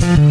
Thank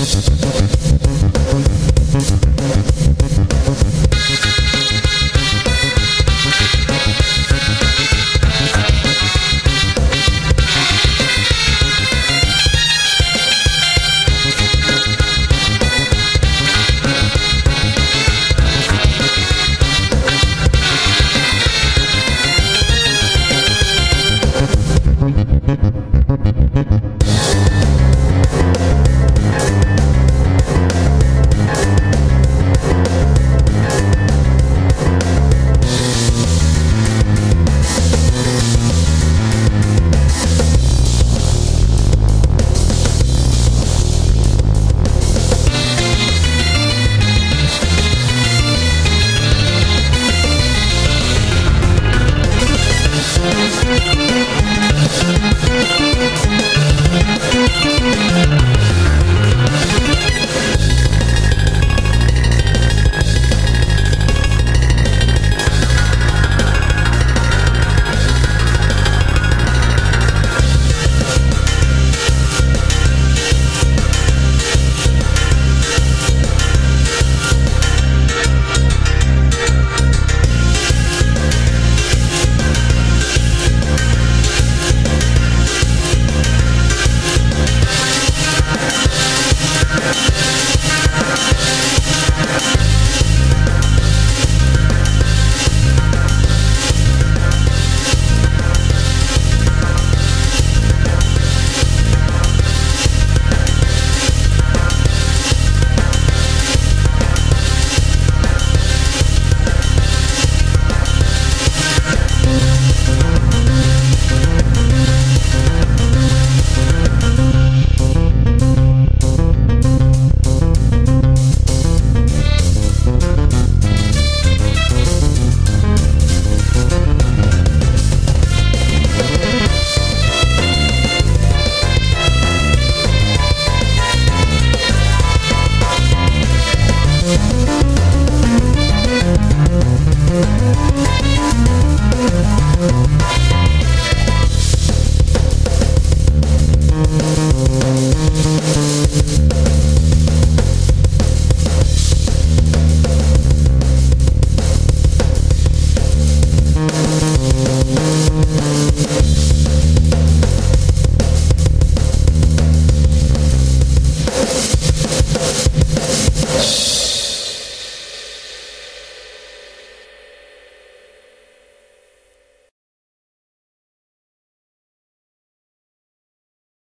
Gracias.